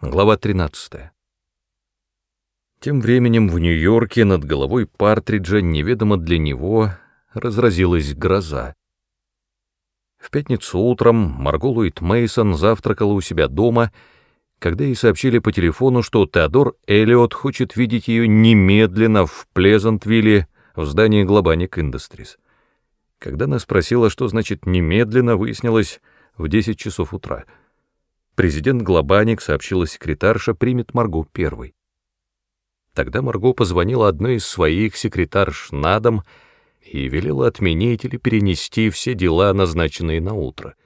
Глава 13. Тем временем в Нью-Йорке над головой Партриджа неведомо для него разразилась гроза. В пятницу утром Марго Луит Мейсон завтракала у себя дома, когда ей сообщили по телефону, что Теодор Эллиот хочет видеть ее немедленно в Плезантвилле в здании Глобаник Industries. Когда она спросила, что значит «немедленно», выяснилось в 10 часов утра — Президент Глобаник, сообщила секретарша, примет Марго первой. Тогда Марго позвонила одной из своих секретарш на дом и велела отменить или перенести все дела, назначенные на утро.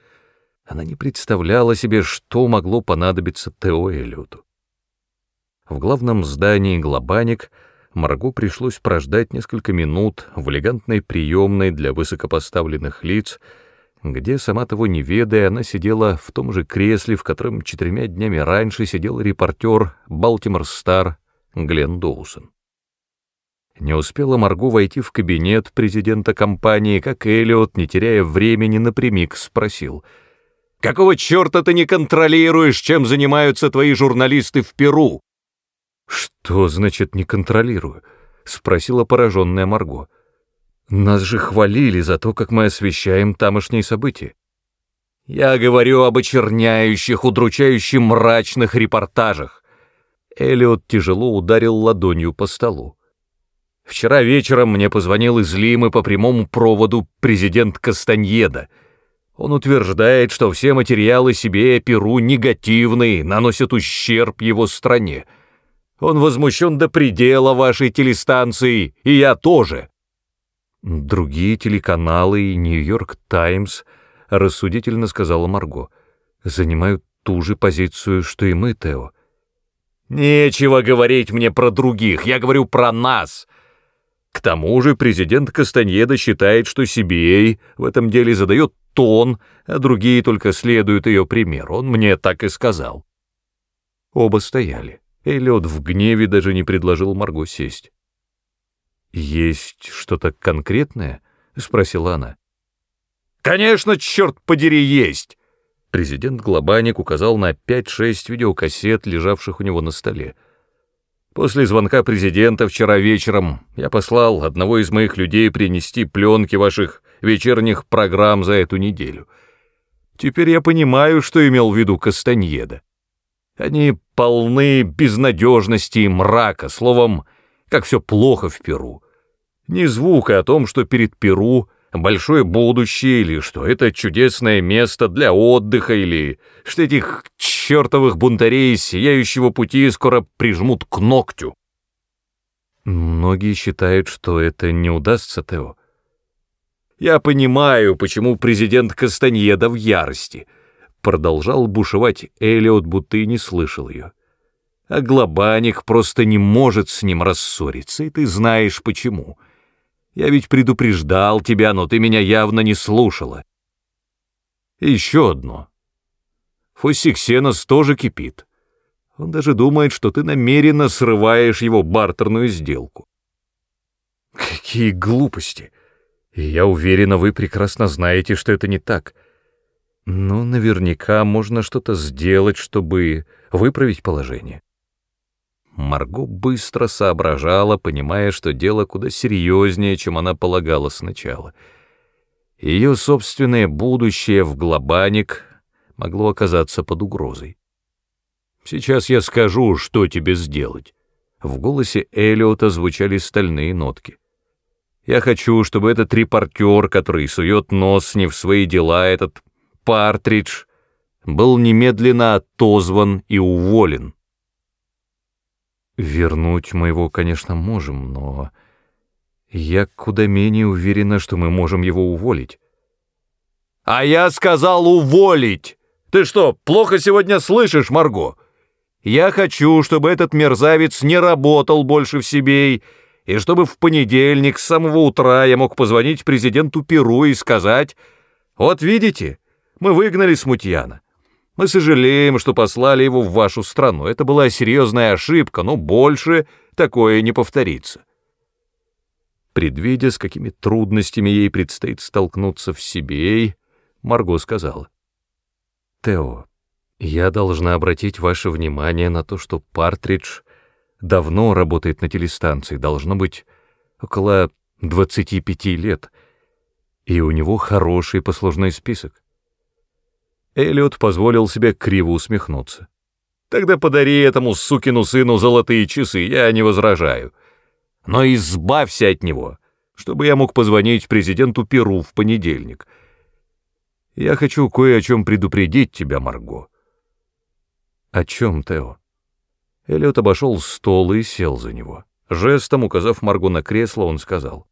Она не представляла себе, что могло понадобиться Тео Эллиоту. В главном здании Глобаник Марго пришлось прождать несколько минут в элегантной приемной для высокопоставленных лиц, где, сама того не ведая, она сидела в том же кресле, в котором четырьмя днями раньше сидел репортер «Балтимор Стар» Глен Доусон. Не успела Марго войти в кабинет президента компании, как Эллиот, не теряя времени, напрямик спросил. «Какого черта ты не контролируешь, чем занимаются твои журналисты в Перу?» «Что значит «не контролирую»?» — спросила пораженная Марго. Нас же хвалили за то, как мы освещаем тамошние события. Я говорю об очерняющих, удручающих мрачных репортажах. Элиот тяжело ударил ладонью по столу. Вчера вечером мне позвонил из Лимы по прямому проводу президент Кастаньеда. Он утверждает, что все материалы себе Перу негативные, наносят ущерб его стране. Он возмущен до предела вашей телестанции, и я тоже. Другие телеканалы и Нью-Йорк Таймс, рассудительно сказала Марго, занимают ту же позицию, что и мы, Тео. Нечего говорить мне про других, я говорю про нас. К тому же президент Кастаньеда считает, что CBA в этом деле задает тон, а другие только следуют ее примеру. Он мне так и сказал. Оба стояли. Эллиот в гневе даже не предложил Марго сесть. «Есть что-то конкретное?» — спросила она. «Конечно, черт подери, есть!» Президент Глобаник указал на 5-6 видеокассет, лежавших у него на столе. После звонка президента вчера вечером я послал одного из моих людей принести пленки ваших вечерних программ за эту неделю. Теперь я понимаю, что имел в виду Кастаньеда. Они полны безнадежности и мрака, словом, как все плохо в Перу. Ни звука о том, что перед Перу большое будущее, или что это чудесное место для отдыха, или что этих чертовых бунтарей сияющего пути скоро прижмут к ногтю. Многие считают, что это не удастся, Тео. Я понимаю, почему президент Кастаньеда в ярости. Продолжал бушевать Элиот, будто и не слышал ее а Глобаник просто не может с ним рассориться, и ты знаешь почему. Я ведь предупреждал тебя, но ты меня явно не слушала. И еще одно. Фоссиксенос тоже кипит. Он даже думает, что ты намеренно срываешь его бартерную сделку. Какие глупости! И я уверена, вы прекрасно знаете, что это не так. Но наверняка можно что-то сделать, чтобы выправить положение. Марго быстро соображала, понимая, что дело куда серьезнее, чем она полагала сначала. Ее собственное будущее в Глобаник могло оказаться под угрозой. «Сейчас я скажу, что тебе сделать». В голосе Эллиота звучали стальные нотки. «Я хочу, чтобы этот репортер, который сует нос не в свои дела, этот Партридж, был немедленно отозван и уволен». Вернуть мы его, конечно, можем, но я куда менее уверена, что мы можем его уволить. А я сказал уволить! Ты что, плохо сегодня слышишь, Марго? Я хочу, чтобы этот мерзавец не работал больше в себе, и чтобы в понедельник с самого утра я мог позвонить президенту Перу и сказать, «Вот видите, мы выгнали Смутьяна. Мы сожалеем, что послали его в вашу страну. Это была серьезная ошибка, но больше такое не повторится. Предвидя, с какими трудностями ей предстоит столкнуться в себе, Марго сказала. «Тео, Я должна обратить ваше внимание на то, что Партридж давно работает на телестанции, должно быть около 25 лет, и у него хороший послужной список. Эллиот позволил себе криво усмехнуться. «Тогда подари этому сукину сыну золотые часы, я не возражаю. Но избавься от него, чтобы я мог позвонить президенту Перу в понедельник. Я хочу кое о чем предупредить тебя, Марго». «О чем, Тео?» Эллиот обошел стол и сел за него. Жестом, указав Марго на кресло, он сказал.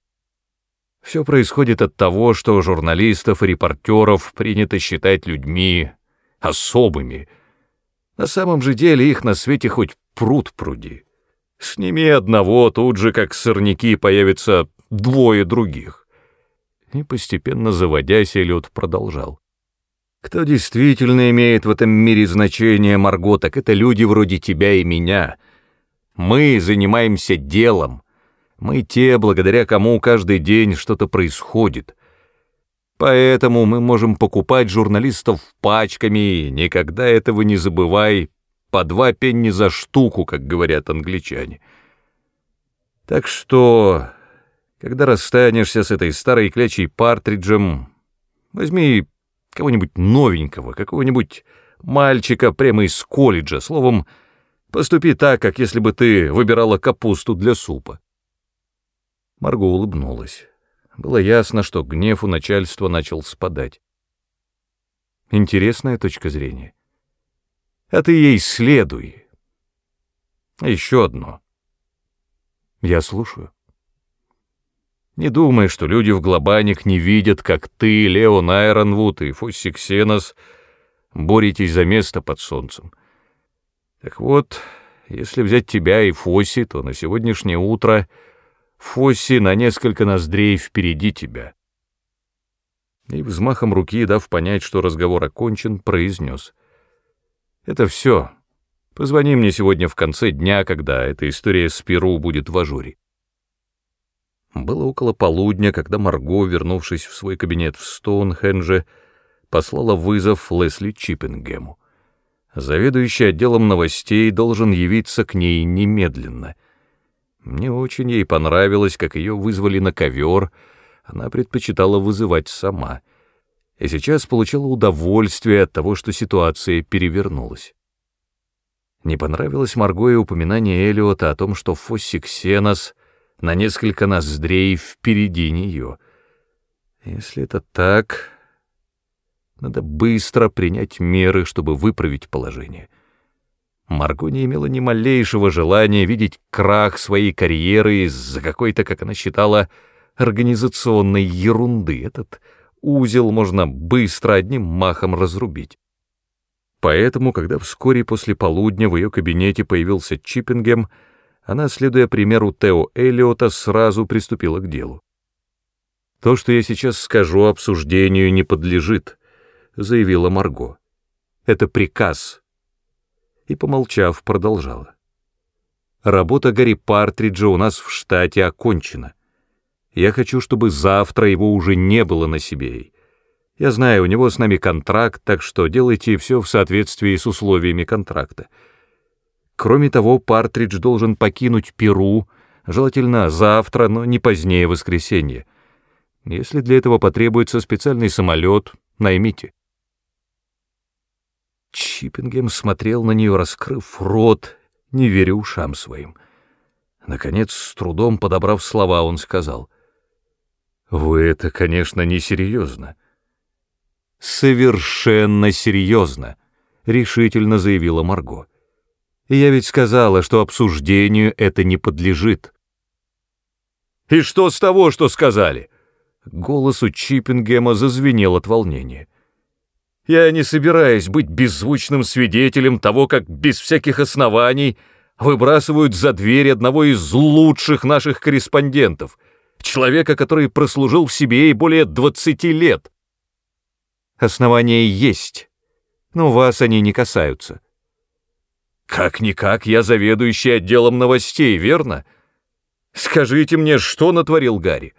Все происходит от того, что журналистов и репортеров принято считать людьми особыми. На самом же деле их на свете хоть пруд пруди. Сними одного, тут же, как сорняки, появится двое других. И постепенно заводясь, Эллиот продолжал. Кто действительно имеет в этом мире значение, Марго, так это люди вроде тебя и меня. Мы занимаемся делом, мы те, благодаря кому каждый день что-то происходит. Поэтому мы можем покупать журналистов пачками, и никогда этого не забывай, по два пенни за штуку, как говорят англичане. Так что, когда расстанешься с этой старой клячей партриджем, возьми кого-нибудь новенького, какого-нибудь мальчика прямо из колледжа, словом, поступи так, как если бы ты выбирала капусту для супа. Марго улыбнулась. Было ясно, что гнев у начальства начал спадать. Интересная точка зрения. А ты ей следуй. Еще одно. Я слушаю. Не думай, что люди в глобаник не видят, как ты, Леон Айронвуд и Фосси Ксенос боретесь за место под солнцем. Так вот, если взять тебя и Фосси, то на сегодняшнее утро — Фосси на несколько ноздрей впереди тебя. И взмахом руки, дав понять, что разговор окончен, произнес. Это все. Позвони мне сегодня в конце дня, когда эта история с Перу будет в ажуре. Было около полудня, когда Марго, вернувшись в свой кабинет в Стоунхендже, послала вызов Лесли Чиппингему. Заведующий отделом новостей должен явиться к ней немедленно — мне очень ей понравилось, как ее вызвали на ковер, она предпочитала вызывать сама. И сейчас получала удовольствие от того, что ситуация перевернулась. Не понравилось Марго и упоминание Элиота о том, что Фосси Ксенос на несколько ноздрей впереди нее. Если это так, надо быстро принять меры, чтобы выправить положение. Марго не имела ни малейшего желания видеть крах своей карьеры из-за какой-то, как она считала, организационной ерунды. Этот узел можно быстро одним махом разрубить. Поэтому, когда вскоре после полудня в ее кабинете появился Чиппингем, она, следуя примеру Тео Эллиота, сразу приступила к делу. «То, что я сейчас скажу, обсуждению не подлежит», — заявила Марго. «Это приказ, и, помолчав, продолжала. «Работа Гарри Партриджа у нас в штате окончена. Я хочу, чтобы завтра его уже не было на себе. Я знаю, у него с нами контракт, так что делайте все в соответствии с условиями контракта. Кроме того, Партридж должен покинуть Перу, желательно завтра, но не позднее воскресенья. Если для этого потребуется специальный самолет, наймите. Чиппингем смотрел на нее, раскрыв рот, не веря ушам своим. Наконец, с трудом подобрав слова, он сказал, «Вы это, конечно, несерьезно». «Совершенно серьезно», — решительно заявила Марго. «Я ведь сказала, что обсуждению это не подлежит». «И что с того, что сказали?» Голос у Чиппингема зазвенел от волнения. Я не собираюсь быть беззвучным свидетелем того, как без всяких оснований выбрасывают за дверь одного из лучших наших корреспондентов, человека, который прослужил в себе и более 20 лет. Основания есть, но вас они не касаются. Как-никак я заведующий отделом новостей, верно? Скажите мне, что натворил Гарри?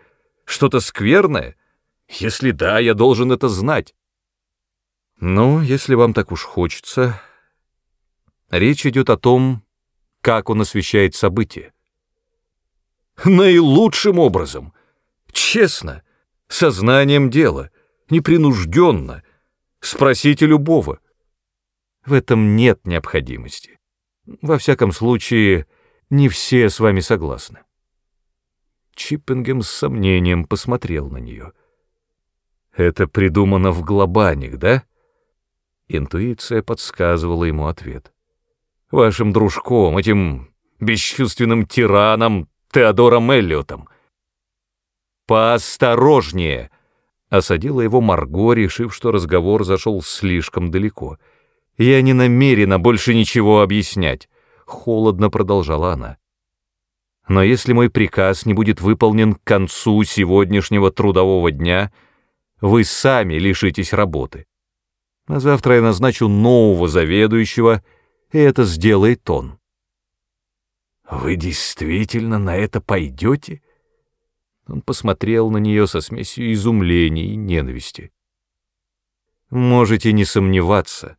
Что-то скверное? Если да, я должен это знать. Ну, если вам так уж хочется, речь идет о том, как он освещает события. Наилучшим образом, честно, сознанием дела, непринужденно. Спросите любого. В этом нет необходимости. Во всяком случае, не все с вами согласны. Чиппингем с сомнением посмотрел на нее. «Это придумано в глобаник, да?» Интуиция подсказывала ему ответ. «Вашим дружком, этим бесчувственным тираном Теодором Эллиотом». «Поосторожнее!» — осадила его Марго, решив, что разговор зашел слишком далеко. «Я не намерена больше ничего объяснять», — холодно продолжала она. Но если мой приказ не будет выполнен к концу сегодняшнего трудового дня, вы сами лишитесь работы. На завтра я назначу нового заведующего, и это сделает он. Вы действительно на это пойдете? Он посмотрел на нее со смесью изумления и ненависти. Можете не сомневаться.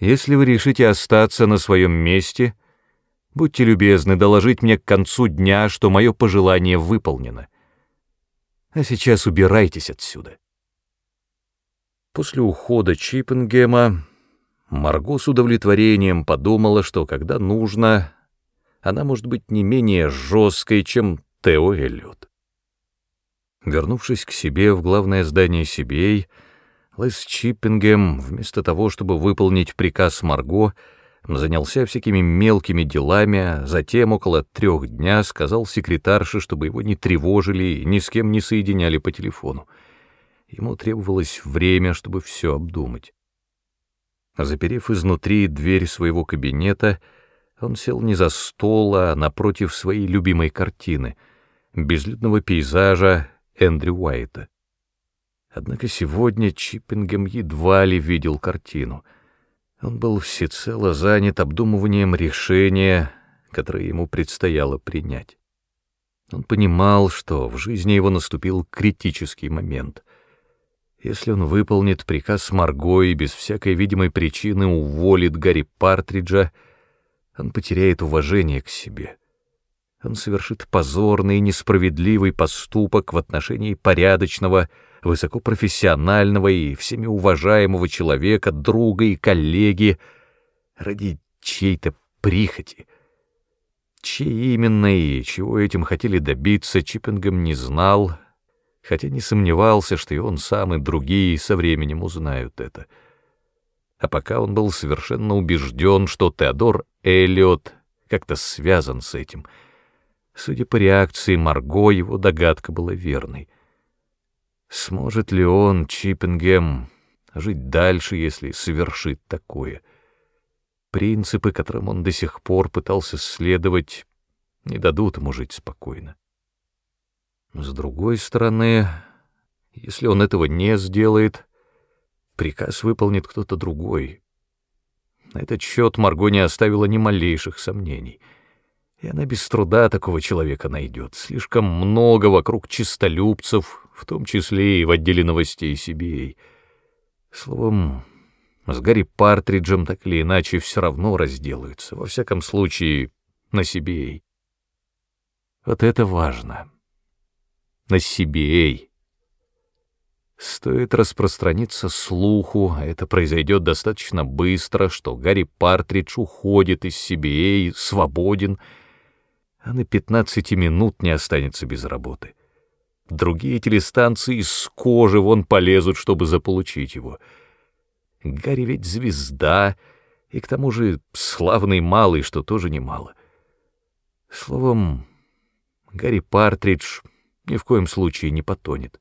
Если вы решите остаться на своем месте — Будьте любезны доложить мне к концу дня, что мое пожелание выполнено. А сейчас убирайтесь отсюда. После ухода Чиппенгема Марго с удовлетворением подумала, что когда нужно, она может быть не менее жесткой, чем Тео Эллиот. Вернувшись к себе в главное здание Сибей, Лес Чиппингем, вместо того, чтобы выполнить приказ Марго, занялся всякими мелкими делами, а затем около трех дня сказал секретарше, чтобы его не тревожили и ни с кем не соединяли по телефону. Ему требовалось время, чтобы все обдумать. Заперев изнутри дверь своего кабинета, он сел не за стол, а напротив своей любимой картины — безлюдного пейзажа Эндрю Уайта. Однако сегодня Чиппингем едва ли видел картину — он был всецело занят обдумыванием решения, которое ему предстояло принять. Он понимал, что в жизни его наступил критический момент. Если он выполнит приказ Марго и без всякой видимой причины уволит Гарри Партриджа, он потеряет уважение к себе. Он совершит позорный и несправедливый поступок в отношении порядочного, высокопрофессионального и всеми уважаемого человека, друга и коллеги, ради чьей-то прихоти. Чьи именно и чего этим хотели добиться, Чиппингем не знал, хотя не сомневался, что и он сам, и другие со временем узнают это. А пока он был совершенно убежден, что Теодор Эллиот как-то связан с этим. Судя по реакции Марго, его догадка была верной. Сможет ли он, Чиппингем, жить дальше, если совершит такое? Принципы, которым он до сих пор пытался следовать, не дадут ему жить спокойно. С другой стороны, если он этого не сделает, приказ выполнит кто-то другой. На этот счет Марго не оставила ни малейших сомнений — и она без труда такого человека найдет. Слишком много вокруг чистолюбцев, в том числе и в отделе новостей Сибей. Словом, с Гарри Партриджем так или иначе все равно разделаются, во всяком случае, на Сибей. Вот это важно. На Сибей. Стоит распространиться слуху, а это произойдет достаточно быстро, что Гарри Партридж уходит из Сибей, свободен, а на 15 минут не останется без работы. Другие телестанции с кожи вон полезут, чтобы заполучить его. Гарри ведь звезда, и к тому же славный малый, что тоже немало. Словом, Гарри Партридж ни в коем случае не потонет.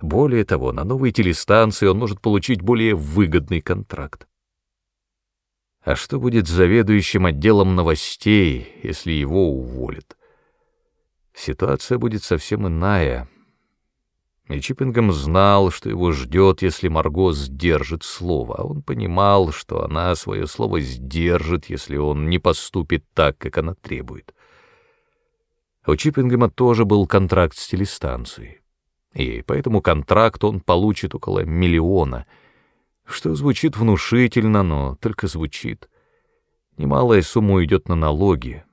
Более того, на новой телестанции он может получить более выгодный контракт. А что будет с заведующим отделом новостей, если его уволят? Ситуация будет совсем иная. И Чиппингем знал, что его ждет, если Марго сдержит слово, а он понимал, что она свое слово сдержит, если он не поступит так, как она требует. У Чиппингема тоже был контракт с телестанцией, и по этому контракту он получит около миллиона — что звучит внушительно, но только звучит. Немалая сумма уйдет на налоги.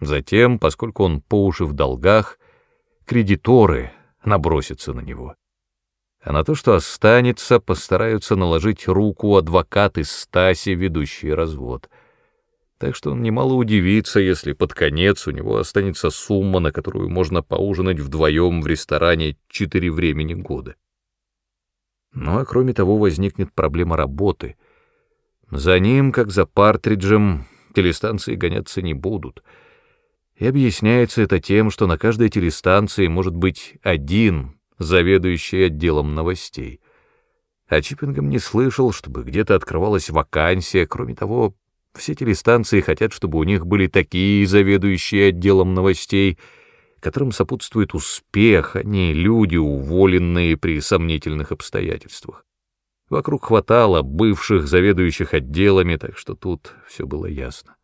Затем, поскольку он по уши в долгах, кредиторы набросятся на него. А на то, что останется, постараются наложить руку адвокаты Стаси, ведущие развод. Так что он немало удивится, если под конец у него останется сумма, на которую можно поужинать вдвоем в ресторане четыре времени года. Ну а кроме того возникнет проблема работы. За ним, как за партриджем, телестанции гоняться не будут. И объясняется это тем, что на каждой телестанции может быть один заведующий отделом новостей. А Чиппингом не слышал, чтобы где-то открывалась вакансия. Кроме того, все телестанции хотят, чтобы у них были такие заведующие отделом новостей — которым сопутствует успех, а не люди, уволенные при сомнительных обстоятельствах. Вокруг хватало бывших заведующих отделами, так что тут все было ясно.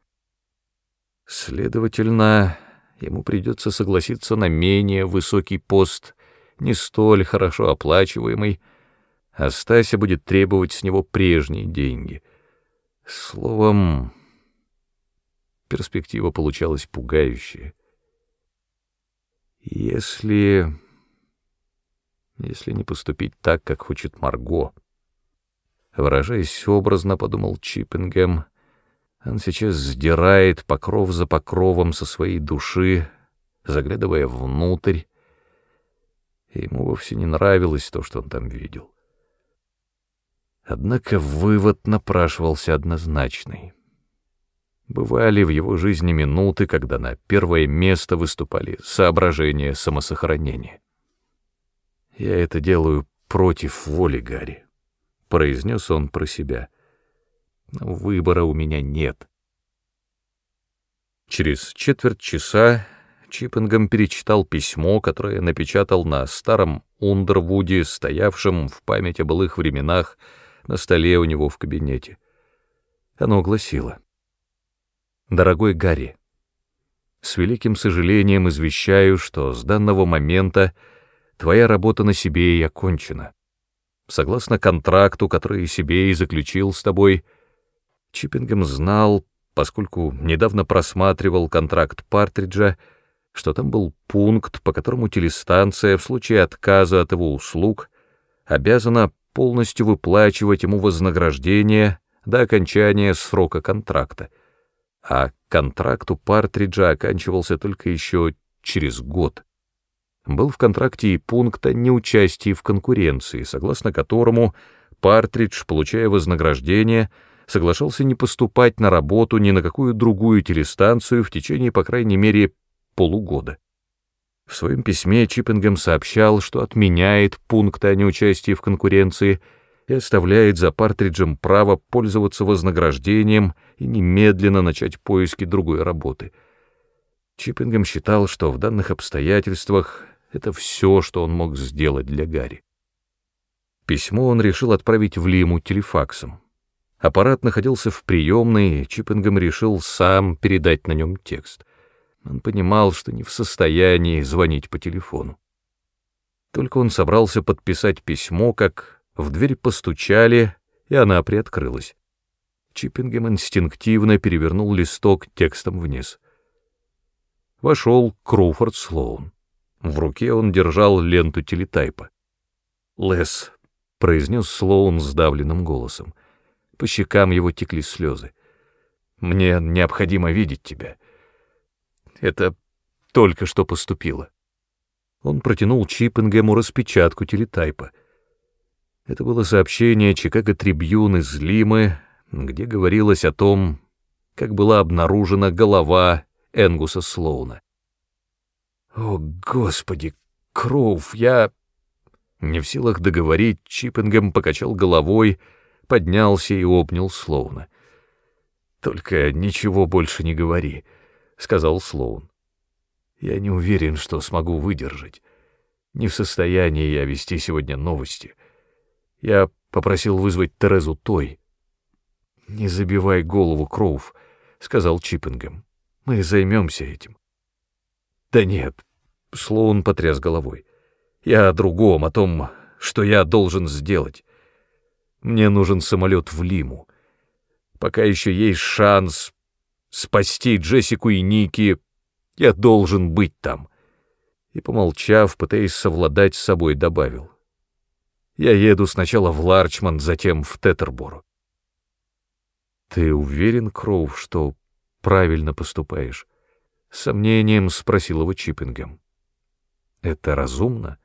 Следовательно, ему придется согласиться на менее высокий пост, не столь хорошо оплачиваемый, а Стася будет требовать с него прежние деньги. Словом, перспектива получалась пугающая. Если... Если не поступить так, как хочет Марго. Выражаясь образно, подумал Чиппингем, он сейчас сдирает покров за покровом со своей души, заглядывая внутрь. Ему вовсе не нравилось то, что он там видел. Однако вывод напрашивался однозначный. Бывали в его жизни минуты, когда на первое место выступали соображения самосохранения. «Я это делаю против воли Гарри», — произнес он про себя. «Но выбора у меня нет». Через четверть часа Чиппингом перечитал письмо, которое напечатал на старом Ундервуде, стоявшем в память о былых временах на столе у него в кабинете. Оно гласило — Дорогой Гарри, с великим сожалением извещаю, что с данного момента твоя работа на себе и окончена. Согласно контракту, который себе и заключил с тобой, Чиппингем знал, поскольку недавно просматривал контракт Партриджа, что там был пункт, по которому телестанция в случае отказа от его услуг обязана полностью выплачивать ему вознаграждение до окончания срока контракта — а контракт у Партриджа оканчивался только еще через год. Был в контракте и пункт о неучастии в конкуренции, согласно которому Партридж, получая вознаграждение, соглашался не поступать на работу ни на какую другую телестанцию в течение, по крайней мере, полугода. В своем письме Чиппингем сообщал, что отменяет пункт о неучастии в конкуренции — и оставляет за Партриджем право пользоваться вознаграждением и немедленно начать поиски другой работы. Чиппингем считал, что в данных обстоятельствах это все, что он мог сделать для Гарри. Письмо он решил отправить в Лиму телефаксом. Аппарат находился в приемной, и Чиппингем решил сам передать на нем текст. Он понимал, что не в состоянии звонить по телефону. Только он собрался подписать письмо, как в дверь постучали, и она приоткрылась. Чиппингем инстинктивно перевернул листок текстом вниз. Вошел Кроуфорд Слоун. В руке он держал ленту телетайпа. «Лес», — произнес Слоун сдавленным голосом. По щекам его текли слезы. «Мне необходимо видеть тебя. Это только что поступило». Он протянул Чиппингему распечатку телетайпа — это было сообщение Чикаго Трибьюн из Лимы, где говорилось о том, как была обнаружена голова Энгуса Слоуна. «О, Господи, Кроув, я...» Не в силах договорить, Чиппингем покачал головой, поднялся и обнял Слоуна. «Только ничего больше не говори», — сказал Слоун. «Я не уверен, что смогу выдержать. Не в состоянии я вести сегодня новости». Я попросил вызвать Терезу Той. «Не забивай голову, Кроув», — сказал Чиппингем. «Мы займемся этим». «Да нет», — Слоун потряс головой. «Я о другом, о том, что я должен сделать. Мне нужен самолет в Лиму. Пока еще есть шанс спасти Джессику и Ники, я должен быть там. И, помолчав, пытаясь совладать с собой, добавил. Я еду сначала в Ларчман, затем в Тетерборо. Ты уверен, Кроув, что правильно поступаешь? С сомнением спросил его Чиппингем. Это разумно?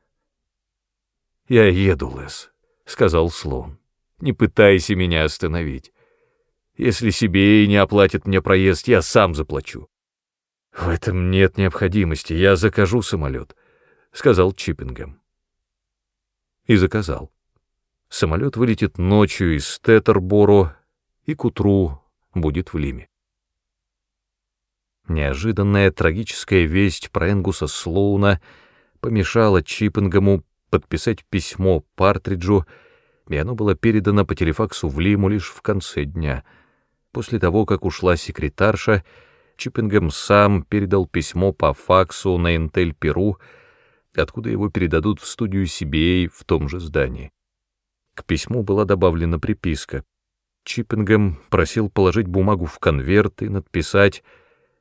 Я еду, Лес, сказал Слоун. Не пытайся меня остановить. Если себе и не оплатят мне проезд, я сам заплачу. В этом нет необходимости, я закажу самолет, сказал Чиппингем. И заказал. Самолет вылетит ночью из Тетерборо и к утру будет в Лиме. Неожиданная трагическая весть про Энгуса Слоуна помешала Чиппингему подписать письмо Партриджу, и оно было передано по телефаксу в Лиму лишь в конце дня. После того, как ушла секретарша, Чиппингем сам передал письмо по факсу на Интель-Перу, откуда его передадут в студию Сибей в том же здании. К письму была добавлена приписка. Чиппингем просил положить бумагу в конверт и надписать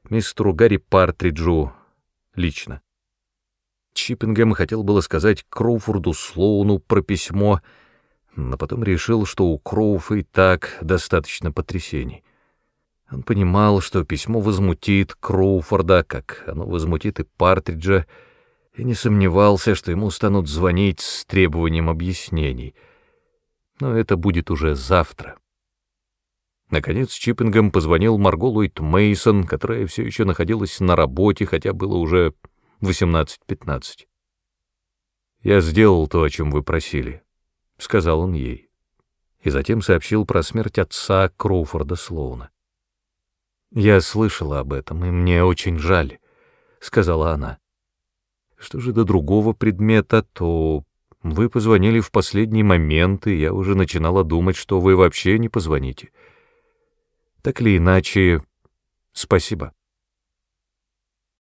«Мистеру Гарри Партриджу лично». Чиппингем хотел было сказать Кроуфорду Слоуну про письмо, но потом решил, что у Кроуфа и так достаточно потрясений. Он понимал, что письмо возмутит Кроуфорда, как оно возмутит и Партриджа, и не сомневался, что ему станут звонить с требованием объяснений. Но это будет уже завтра. Наконец Чиппингем позвонил Марго Ллойд Мейсон, которая все еще находилась на работе, хотя было уже 18.15. «Я сделал то, о чем вы просили», — сказал он ей. И затем сообщил про смерть отца Кроуфорда Слоуна. «Я слышала об этом, и мне очень жаль», — сказала она. «Что же до другого предмета, то вы позвонили в последний момент, и я уже начинала думать, что вы вообще не позвоните. Так или иначе, спасибо».